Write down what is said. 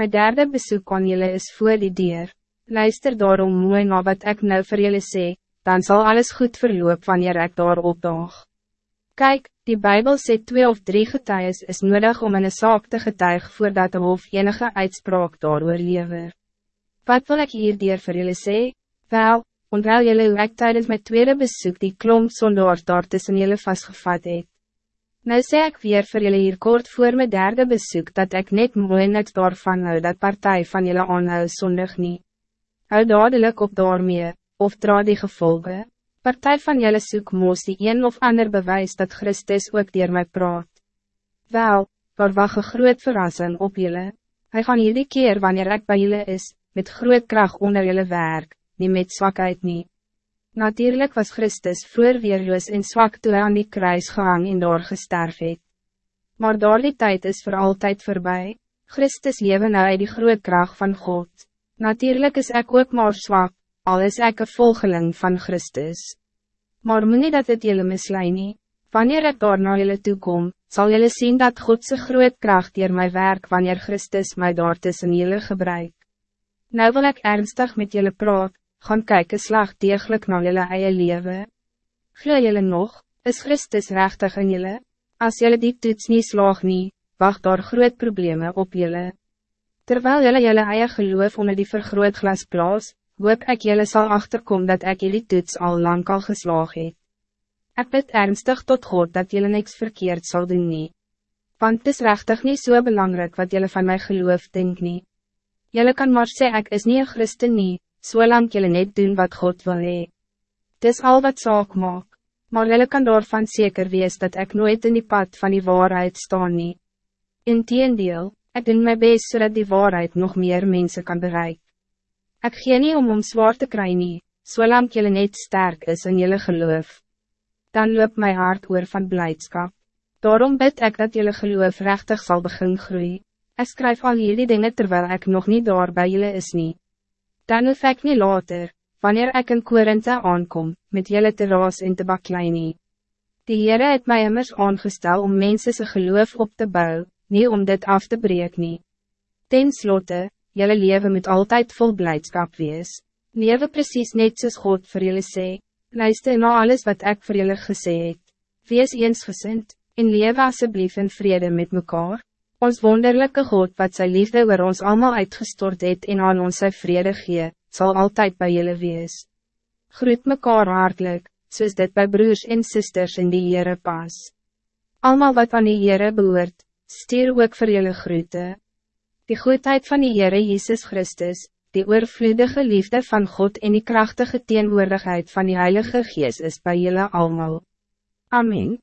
Mijn derde bezoek aan jullie is voor die dier. Luister daarom mooi na wat ik nou voor jullie sê, dan zal alles goed verloop wanneer ik daar opdaag. Kijk, die Bijbel sê twee of drie getuies is nodig om in een zaak te getuig voordat de hof enige uitspraak daarover lever. Wat wil ik hier dier voor jullie sê? Wel, onthou jullie hoe ek tijdens mijn tweede bezoek die klomp zondaars daar tussen jullie vastgevat het. Nou sê ek weer vir julle hier kort voor mijn derde bezoek dat ik net mooi niks daarvan hou dat partij van jullie aanhou sondig nie. Hou dadelijk op daarmee, of dra die gevolgen. Partij van jullie soek moos die een of ander bewijs dat Christus ook dier mij praat. Wel, waar wacht een groot verrassing op jullie. Hij gaan hierdie keer wanneer ik bij jullie is, met groot kracht onder jullie werk, niet met zwakheid niet. Natuurlijk was Christus vroeger weerloos en zwak toe hy aan die kruis gehang en daar gesterf het. Maar daar die tijd is voor altijd voorbij. Christus leven nou uit die groot kracht van God. Natuurlijk is ik ook maar zwak, al is ek een volgeling van Christus. Maar moet dat het jullie mislei nie. Wanneer ik daar naar jullie toe kom, zal jullie zien dat Godse groot kracht hier mijn werk wanneer Christus mij daar tussen jullie gebruik. Nou wil ik ernstig met jullie praat, gaan kijken slag degelijk naar jullie eie leven. Glo jullie nog, is Christus rechtig in jullie? Als jullie die toets niet slag nie, wacht daar groot problemen op jullie. Terwijl jullie jullie eie geloof onder die vergrootglas plaas, hoop ik jullie zal achterkomen dat ik jullie toets al lang al geslaag het. Ik bid ernstig tot God dat jullie niks verkeerd zal doen nie. Want het is rechtig niet zo so belangrijk wat jullie van mij geloof denk nie. Jullie kan maar zeggen ik is niet een christen nie, zolang so jullie net doen wat God wil hee. Dis al wat zaak maak, maar jullie kan daarvan zeker wees dat ik nooit in die pad van die waarheid staan nie. Inteendeel, ik doen mijn best zodat die waarheid nog meer mensen kan bereiken. Ik gee niet om om zwaar te krijgen, nie, zolang so jullie net sterk is in jullie geloof. Dan loopt mijn hart oor van blijdschap. Daarom bid ik dat jullie geloof rechtig zal begin groeien. Ik schrijf al jullie dingen terwijl ik nog niet door bij jullie is niet dan hoef ek nie later, wanneer ik in Korinthe aankom, met jullie te raas en te baklein nie. Die Heere het my immers aangestel om mensen se geloof op te bouwen, niet om dit af te breek nie. Ten slotte, jullie leven moet altijd vol blijdschap wees. Lewe precies net soos God voor jullie sê, luister na alles wat ik voor jullie gesê het. Wees eensgezind, en lewe asseblief in vrede met mekaar. Ons wonderlijke God wat zijn liefde oor ons allemaal uitgestort het en aan ons sy vrede gee, zal altijd bij jullie wees. Groet mekaar hartelijk, soos dit bij broers en zusters in die Heere pas. Almal wat aan die Heere behoort, stuur ook voor jullie groete. Die goedheid van die Heere Jezus Christus, die oorvloedige liefde van God en die krachtige teenwoordigheid van die Heilige Geest is bij jullie allemaal. Amen.